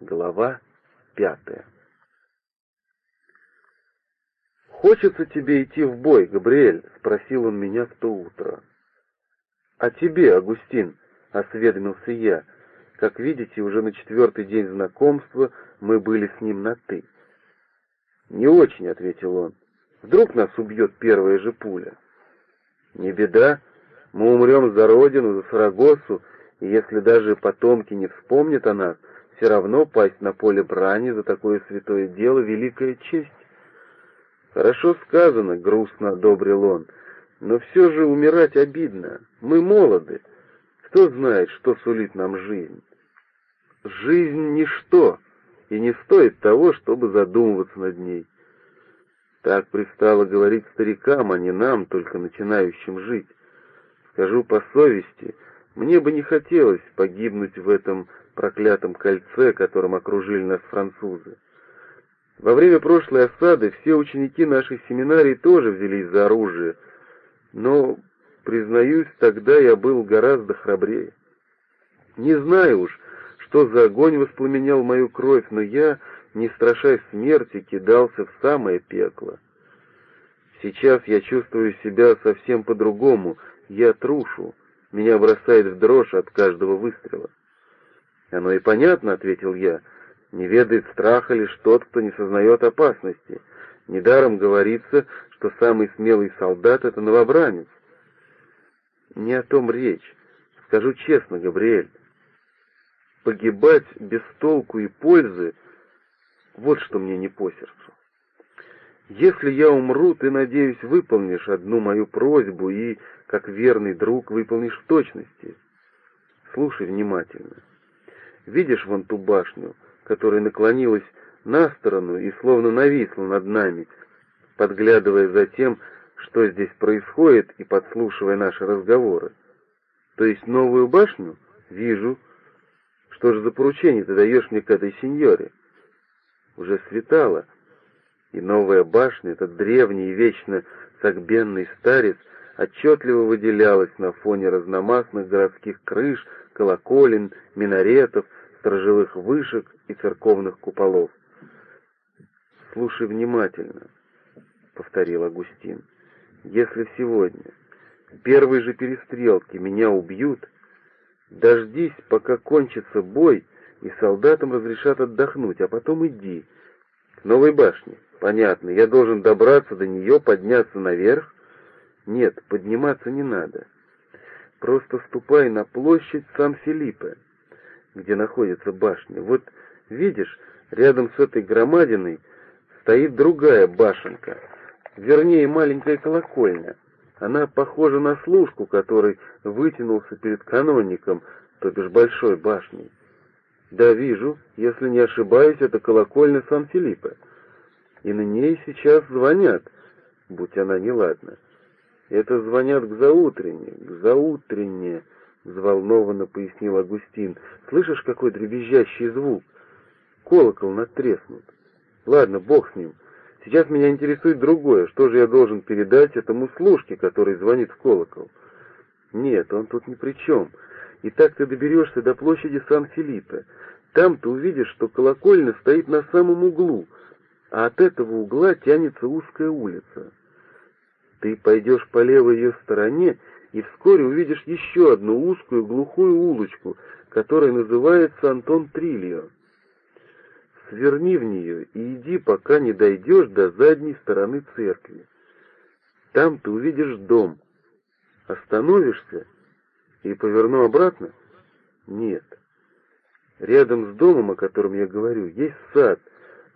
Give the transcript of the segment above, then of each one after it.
Глава пятая. «Хочется тебе идти в бой, Габриэль?» — спросил он меня в то утро. «А тебе, Агустин?» — осведомился я. Как видите, уже на четвертый день знакомства мы были с ним на «ты». «Не очень», — ответил он. «Вдруг нас убьет первая же пуля?» «Не беда. Мы умрем за родину, за Сарагосу, и если даже потомки не вспомнят о нас, все равно пасть на поле брани за такое святое дело — великая честь. Хорошо сказано, грустно одобрил он, но все же умирать обидно. Мы молоды. Кто знает, что сулит нам жизнь? Жизнь — ничто, и не стоит того, чтобы задумываться над ней. Так пристало говорить старикам, а не нам, только начинающим жить. Скажу по совести, мне бы не хотелось погибнуть в этом проклятом кольце, которым окружили нас французы. Во время прошлой осады все ученики нашей семинарии тоже взялись за оружие, но, признаюсь, тогда я был гораздо храбрее. Не знаю уж, что за огонь воспламенял мою кровь, но я, не страшась смерти, кидался в самое пекло. Сейчас я чувствую себя совсем по-другому, я трушу, меня бросает в дрожь от каждого выстрела. «Оно и понятно», — ответил я, — не ведает страха лишь тот, кто не сознает опасности. Недаром говорится, что самый смелый солдат — это новобранец. Не о том речь. Скажу честно, Габриэль. Погибать без толку и пользы — вот что мне не по сердцу. Если я умру, ты, надеюсь, выполнишь одну мою просьбу и, как верный друг, выполнишь в точности. Слушай внимательно. Видишь вон ту башню — которая наклонилась на сторону и словно нависла над нами, подглядывая за тем, что здесь происходит, и подслушивая наши разговоры. То есть новую башню? Вижу. Что же за поручение ты даешь мне к этой сеньоре? Уже светало, и новая башня, этот древний и вечно согбенный старец, отчетливо выделялась на фоне разномастных городских крыш, колоколен, минаретов, сторожевых вышек и церковных куполов. «Слушай внимательно», — повторил Агустин. «Если сегодня, в первой же перестрелке, меня убьют, дождись, пока кончится бой, и солдатам разрешат отдохнуть, а потом иди к новой башне. Понятно, я должен добраться до нее, подняться наверх? Нет, подниматься не надо. Просто ступай на площадь Сан-Филиппе где находится башня. Вот видишь, рядом с этой громадиной стоит другая башенка, вернее, маленькая колокольня. Она похожа на служку, который вытянулся перед канонником, то бишь большой башней. Да, вижу, если не ошибаюсь, это колокольня Сан-Филиппе. И на ней сейчас звонят, будь она неладна. Это звонят к заутренне, к заутренне, — взволнованно пояснил Агустин. «Слышишь, какой дребезжащий звук? Колокол надтреснут. Ладно, бог с ним. Сейчас меня интересует другое. Что же я должен передать этому служке, который звонит в колокол?» «Нет, он тут ни при чем. И так ты доберешься до площади Сан-Филиппе. Там ты увидишь, что колокольня стоит на самом углу, а от этого угла тянется узкая улица. Ты пойдешь по левой ее стороне и вскоре увидишь еще одну узкую глухую улочку, которая называется Антон Трильо. Сверни в нее и иди, пока не дойдешь до задней стороны церкви. Там ты увидишь дом. Остановишься и поверну обратно? Нет. Рядом с домом, о котором я говорю, есть сад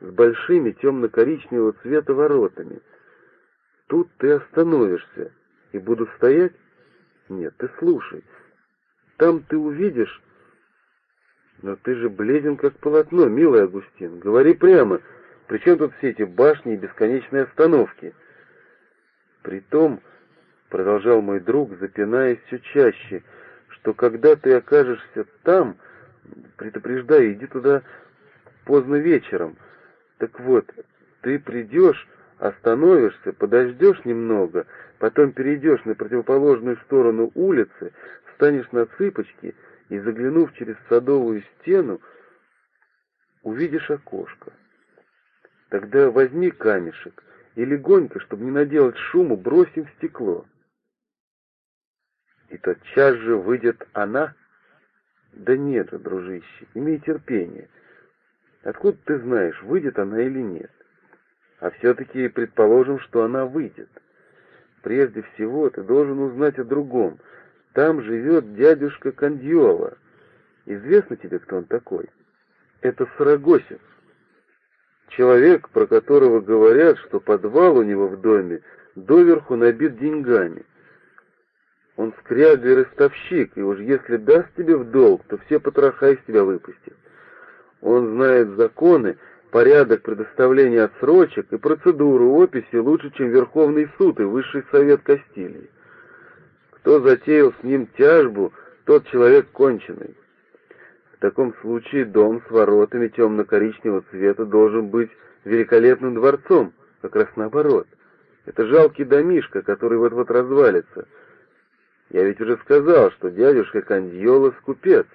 с большими темно-коричневого цвета воротами. Тут ты остановишься и буду стоять нет, ты слушай. Там ты увидишь... Но ты же бледен, как полотно, милый Агустин. Говори прямо. Причем тут все эти башни и бесконечные остановки? Притом, продолжал мой друг, запинаясь все чаще, что когда ты окажешься там, предупреждаю, иди туда поздно вечером. Так вот, ты придешь, остановишься, подождешь немного, потом перейдешь на противоположную сторону улицы, встанешь на цыпочки и, заглянув через садовую стену, увидишь окошко. Тогда возьми камешек и легонько, чтобы не наделать шуму, бросим в стекло. И тотчас же выйдет она. Да нет же, дружище, имей терпение. Откуда ты знаешь, выйдет она или нет? А все-таки предположим, что она выйдет. Прежде всего ты должен узнать о другом. Там живет дядюшка Кандиола. Известно тебе, кто он такой? Это Сарагосец. Человек, про которого говорят, что подвал у него в доме доверху набит деньгами. Он скряга и ростовщик, и уж если даст тебе в долг, то все потроха из тебя выпустит. Он знает законы, порядок предоставления отсрочек и процедуру описи лучше, чем Верховный суд и Высший совет Кастилии. Кто затеял с ним тяжбу, тот человек конченый. В таком случае дом с воротами темно-коричневого цвета должен быть великолепным дворцом, как раз наоборот. Это жалкий домишко, который вот-вот развалится. Я ведь уже сказал, что дядюшка Кандьола — скупец.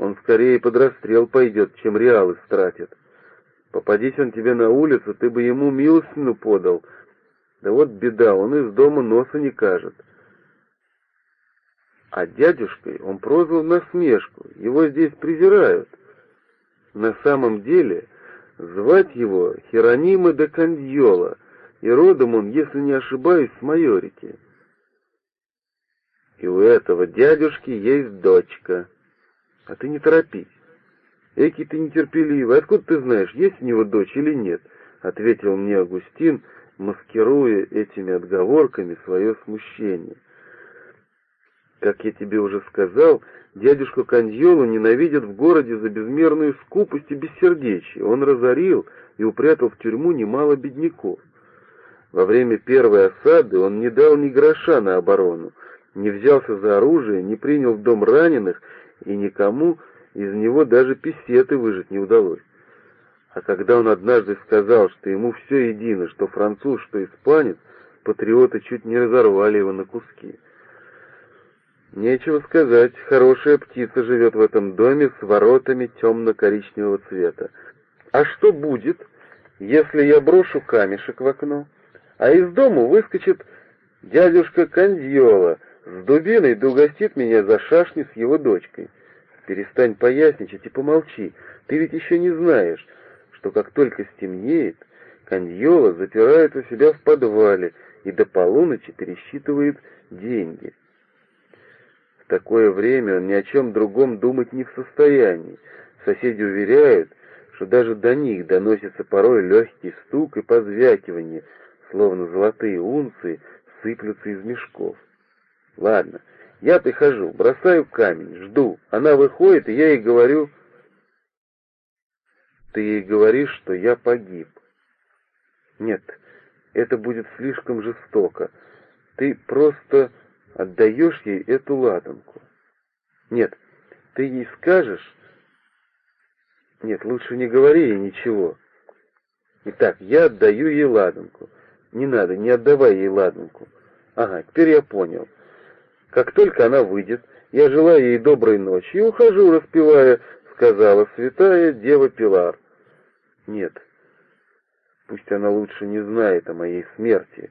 Он скорее под расстрел пойдет, чем реалы стратит. Попадись он тебе на улицу, ты бы ему милостину подал. Да вот беда, он из дома носа не кажет. А дядюшкой он прозвал насмешку, его здесь презирают. На самом деле звать его Херонима де Кандьола, и родом он, если не ошибаюсь, с Майорики. И у этого дядюшки есть дочка. А ты не торопись. Эки ты нетерпеливый, откуда ты знаешь, есть у него дочь или нет? Ответил мне Агустин, маскируя этими отговорками свое смущение. Как я тебе уже сказал, дядюшку Каньолу ненавидят в городе за безмерную скупость и бессердечие. Он разорил и упрятал в тюрьму немало бедняков. Во время первой осады он не дал ни гроша на оборону, не взялся за оружие, не принял в дом раненых, и никому из него даже писеты выжить не удалось. А когда он однажды сказал, что ему все едино, что француз, что испанец, патриоты чуть не разорвали его на куски. Нечего сказать, хорошая птица живет в этом доме с воротами темно-коричневого цвета. А что будет, если я брошу камешек в окно, а из дому выскочит дядюшка Кандьола с дубиной да угостит меня за шашни с его дочкой? Перестань поясничать и помолчи, ты ведь еще не знаешь, что как только стемнеет, Кандьола запирает у себя в подвале и до полуночи пересчитывает деньги такое время он ни о чем другом думать не в состоянии. Соседи уверяют, что даже до них доносится порой легкий стук и позвякивание, словно золотые унции сыплются из мешков. Ладно, я прихожу, бросаю камень, жду. Она выходит, и я ей говорю... Ты ей говоришь, что я погиб. Нет, это будет слишком жестоко. Ты просто отдаешь ей эту ладанку. Нет, ты ей скажешь... Нет, лучше не говори ей ничего. Итак, я отдаю ей ладанку. Не надо, не отдавай ей ладанку. Ага, теперь я понял. Как только она выйдет, я желаю ей доброй ночи и ухожу, распевая, сказала святая Дева Пилар. Нет, пусть она лучше не знает о моей смерти,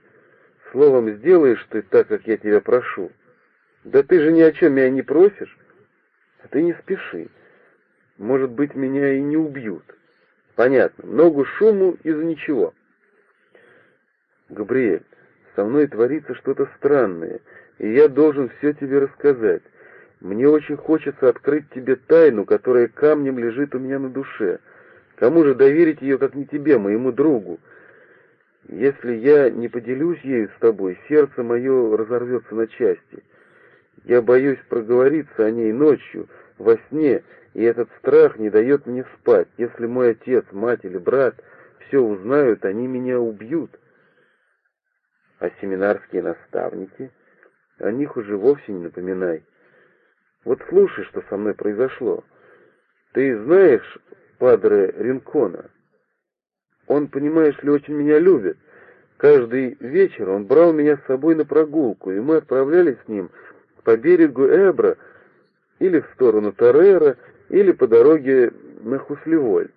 Словом, сделаешь ты так, как я тебя прошу. Да ты же ни о чем меня не просишь. А ты не спеши. Может быть, меня и не убьют. Понятно. Много шуму из-за ничего. Габриэль, со мной творится что-то странное, и я должен все тебе рассказать. Мне очень хочется открыть тебе тайну, которая камнем лежит у меня на душе. Кому же доверить ее, как не тебе, моему другу? Если я не поделюсь ею с тобой, сердце мое разорвется на части. Я боюсь проговориться о ней ночью, во сне, и этот страх не дает мне спать. Если мой отец, мать или брат все узнают, они меня убьют. А семинарские наставники? О них уже вовсе не напоминай. Вот слушай, что со мной произошло. Ты знаешь падре Ринкона? Он, понимаешь ли, очень меня любит. Каждый вечер он брал меня с собой на прогулку, и мы отправлялись с ним по берегу Эбра или в сторону Тарера, или по дороге на Хуслеволь.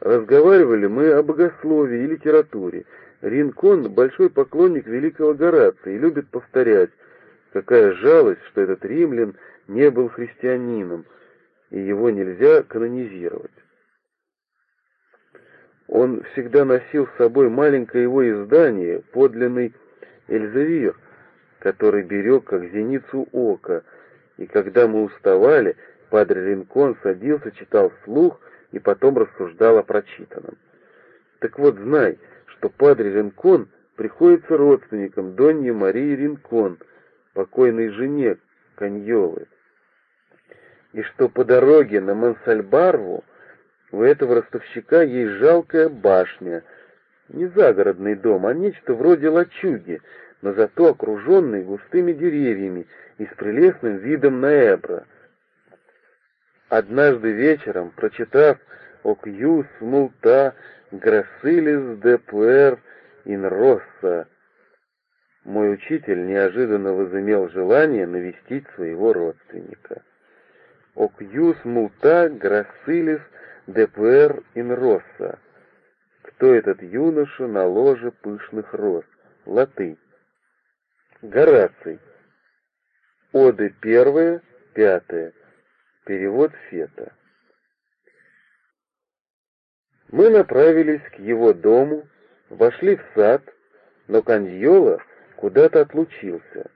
Разговаривали мы о богословии и литературе. Ринкон — большой поклонник великого Горация и любит повторять, какая жалость, что этот римлян не был христианином, и его нельзя канонизировать. Он всегда носил с собой маленькое его издание, подлинный Эльзевир, который берег как зеницу ока, и когда мы уставали, падре Ринкон садился, читал вслух и потом рассуждал о прочитанном. Так вот, знай, что падре Ринкон приходится родственником Доньи Марии Ринкон, покойной жене Каньолы, и что по дороге на Мансальбарву у этого ростовщика есть жалкая башня, не загородный дом, а нечто вроде лачуги, но зато окруженный густыми деревьями и с прелестным видом на Эбро. Однажды вечером, прочитав «Окьюс мулта грассилис де пуэр ин росса», мой учитель неожиданно возымел желание навестить своего родственника. «Окьюс мулта грассилис де пуэр ин росса» кто этот юноша на ложе пышных роз? Латынь. Гораций. Оды первая, пятая. Перевод Фета. Мы направились к его дому, вошли в сад, но Кандьола куда-то отлучился.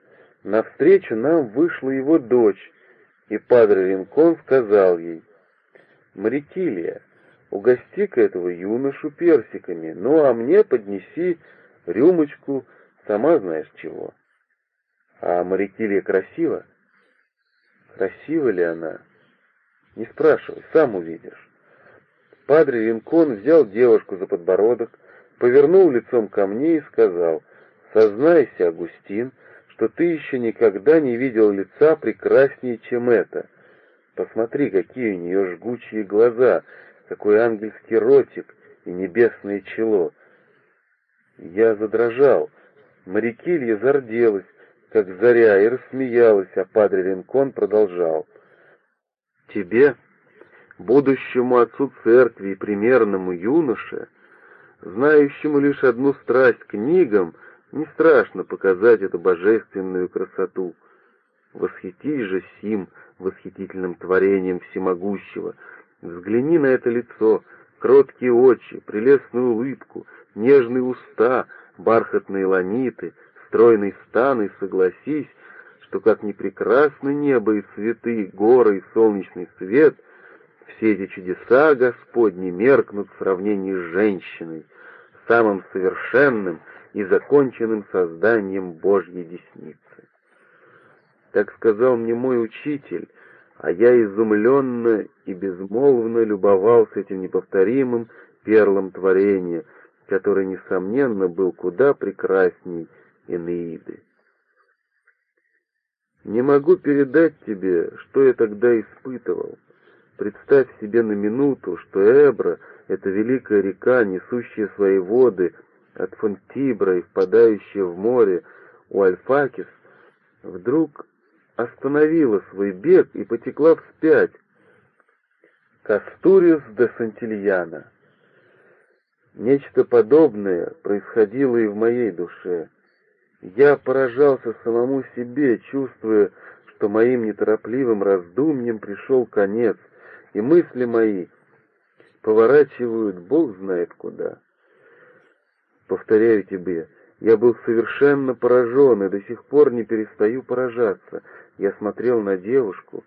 Навстречу нам вышла его дочь, и Падре Ринкон сказал ей, «Марикилия, угости-ка этого юношу персиками, ну а мне поднеси рюмочку, сама знаешь чего». А Марикилия красива? Красива ли она? Не спрашивай, сам увидишь. Падре Ринкон взял девушку за подбородок, повернул лицом ко мне и сказал, «Сознайся, Агустин, что ты еще никогда не видел лица прекраснее, чем это. Посмотри, какие у нее жгучие глаза, какой ангельский ротик и небесное чело». Я задрожал. Марикилья зарделась, как заря, и рассмеялась, а падре Ринкон продолжал. «Тебе, будущему отцу церкви и примерному юноше, знающему лишь одну страсть книгам, не страшно показать эту божественную красоту. Восхитись же сим восхитительным творением всемогущего, взгляни на это лицо, кроткие очи, прелестную улыбку, нежные уста, бархатные ланиты, стройный стан, и согласись, что как ни прекрасны небо и цветы, горы и солнечный свет, все эти чудеса Господни меркнут в сравнении с женщиной, самым совершенным и законченным созданием Божьей десницы. Так сказал мне мой учитель, а я изумленно и безмолвно любовался этим неповторимым перлом творения, который, несомненно, был куда прекрасней Энеиды. Не могу передать тебе, что я тогда испытывал. Представь себе на минуту, что Эбра — это великая река, несущая свои воды от Фонтибра и впадающая в море у Альфакис, вдруг остановила свой бег и потекла вспять к Астуриус де Сантильяна. Нечто подобное происходило и в моей душе. Я поражался самому себе, чувствуя, что моим неторопливым раздумьям пришел конец, и мысли мои поворачивают Бог знает куда. Повторяю тебе, я был совершенно поражен и до сих пор не перестаю поражаться. Я смотрел на девушку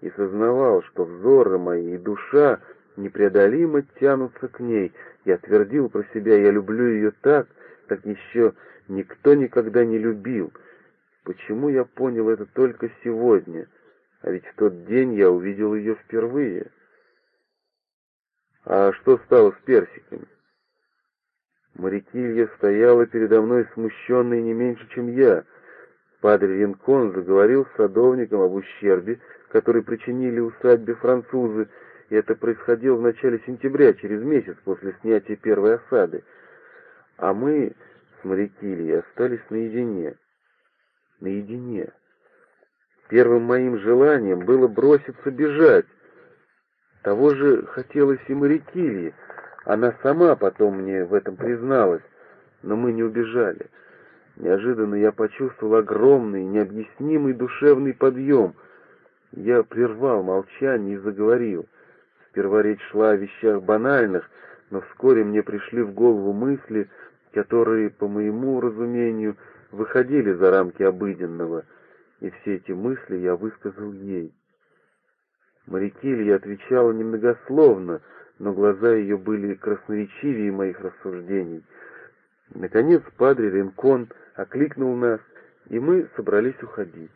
и сознавал, что взоры мои и душа непреодолимо тянутся к ней. Я твердил про себя, я люблю ее так, как еще никто никогда не любил. Почему я понял это только сегодня? А ведь в тот день я увидел ее впервые. А что стало с персиками? Марикилья стояла передо мной смущенной не меньше, чем я. Падре Ринкон заговорил с садовником об ущербе, который причинили усадьбе французы, и это происходило в начале сентября, через месяц после снятия первой осады. А мы моряки и остались наедине. Наедине. Первым моим желанием было броситься бежать. Того же хотелось и Марикилье. Она сама потом мне в этом призналась, но мы не убежали. Неожиданно я почувствовал огромный, необъяснимый душевный подъем. Я прервал молчание и заговорил. Сперва речь шла о вещах банальных, но вскоре мне пришли в голову мысли, которые, по моему разумению, выходили за рамки обыденного, и все эти мысли я высказал ей. Марикилья отвечала немногословно, но глаза ее были красноречивее моих рассуждений. Наконец падре Ренкон окликнул нас, и мы собрались уходить.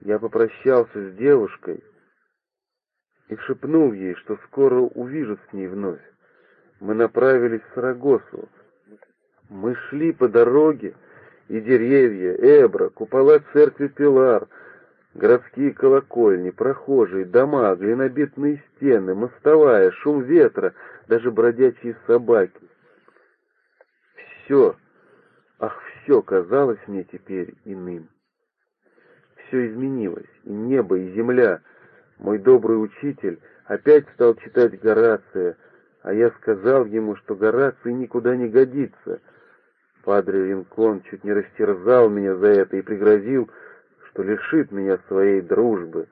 Я попрощался с девушкой и шепнул ей, что скоро увижу с ней вновь. Мы направились в Сарагосу. Мы шли по дороге, и деревья, эбра, купола церкви Пилар, городские колокольни, прохожие, дома, глинобитные стены, мостовая, шум ветра, даже бродячие собаки. Все, ах, все казалось мне теперь иным. Все изменилось, и небо, и земля. Мой добрый учитель опять стал читать Горация, а я сказал ему, что Гораций никуда не годится. Падре Линкон чуть не растерзал меня за это и пригрозил, что лишит меня своей дружбы.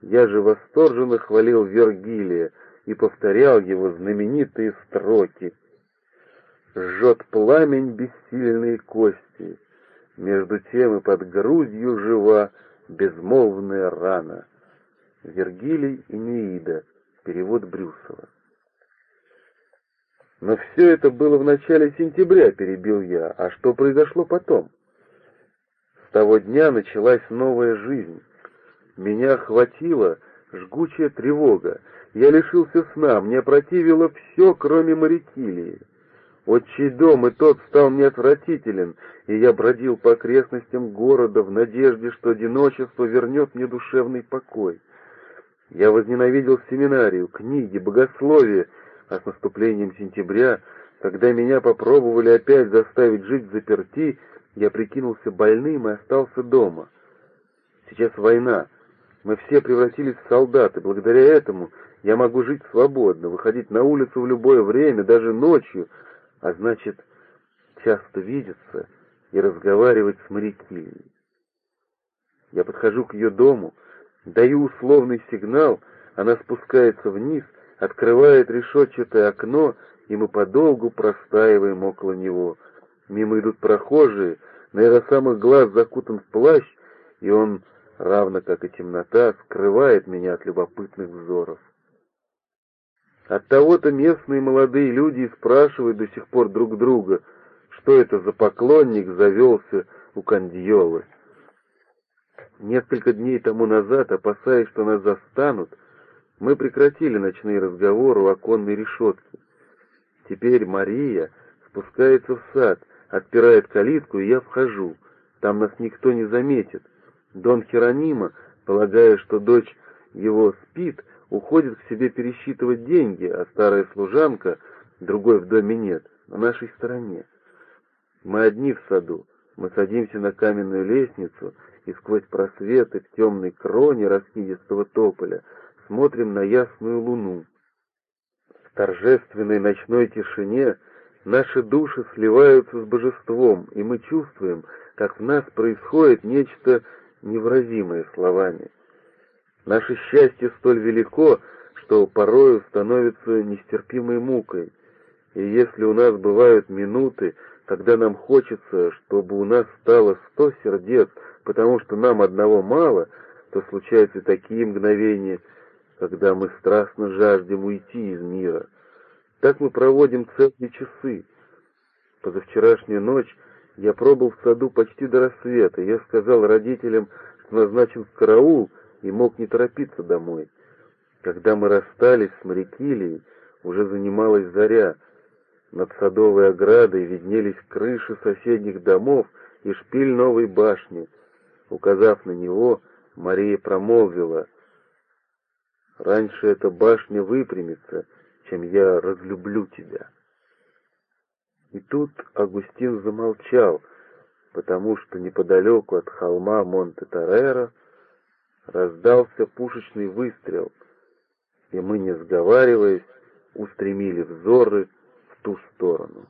Я же восторженно хвалил Вергилия и повторял его знаменитые строки — жжет пламень бессильные кости, между тем и под грудью жива безмолвная рана. Вергилий и Неида, перевод Брюсова. Но все это было в начале сентября, перебил я. А что произошло потом? С того дня началась новая жизнь. Меня охватила жгучая тревога. Я лишился сна, мне противило все, кроме Марикилии. Отчий дом и тот стал мне отвратителен, и я бродил по окрестностям города в надежде, что одиночество вернет мне душевный покой. Я возненавидел семинарию, книги, богословие, а с наступлением сентября, когда меня попробовали опять заставить жить в заперти, я прикинулся больным и остался дома. Сейчас война. Мы все превратились в солдаты. Благодаря этому я могу жить свободно, выходить на улицу в любое время, даже ночью, а значит, часто видеться и разговаривать с Марикильей. Я подхожу к ее дому, даю условный сигнал, она спускается вниз, открывает решетчатое окно, и мы подолгу простаиваем около него. Мимо идут прохожие, на его самых глаз закутан в плащ, и он, равно как и темнота, скрывает меня от любопытных взоров. От того-то местные молодые люди спрашивают до сих пор друг друга, что это за поклонник завелся у Кандиолы. Несколько дней тому назад, опасаясь, что нас застанут, мы прекратили ночные разговоры у оконной решетки. Теперь Мария спускается в сад, отпирает калитку, и я вхожу. Там нас никто не заметит. Дон Херонима, полагая, что дочь его спит, уходит к себе пересчитывать деньги, а старая служанка, другой в доме нет, на нашей стороне. Мы одни в саду, мы садимся на каменную лестницу и сквозь просветы в темной кроне раскидистого тополя смотрим на ясную луну. В торжественной ночной тишине наши души сливаются с божеством, и мы чувствуем, как в нас происходит нечто невыразимое словами. Наше счастье столь велико, что порою становится нестерпимой мукой. И если у нас бывают минуты, когда нам хочется, чтобы у нас стало сто сердец, потому что нам одного мало, то случаются такие мгновения, когда мы страстно жаждем уйти из мира. Так мы проводим целые часы. Позавчерашнюю ночь я пробыл в саду почти до рассвета. Я сказал родителям, что назначен караул, и мог не торопиться домой. Когда мы расстались с Марикилией, уже занималась заря. Над садовой оградой виднелись крыши соседних домов и шпиль новой башни. Указав на него, Мария промолвила, «Раньше эта башня выпрямится, чем я разлюблю тебя». И тут Агустин замолчал, потому что неподалеку от холма Монте-Тореро раздался пушечный выстрел. и мы, не сговариваясь, устремили взоры в ту сторону.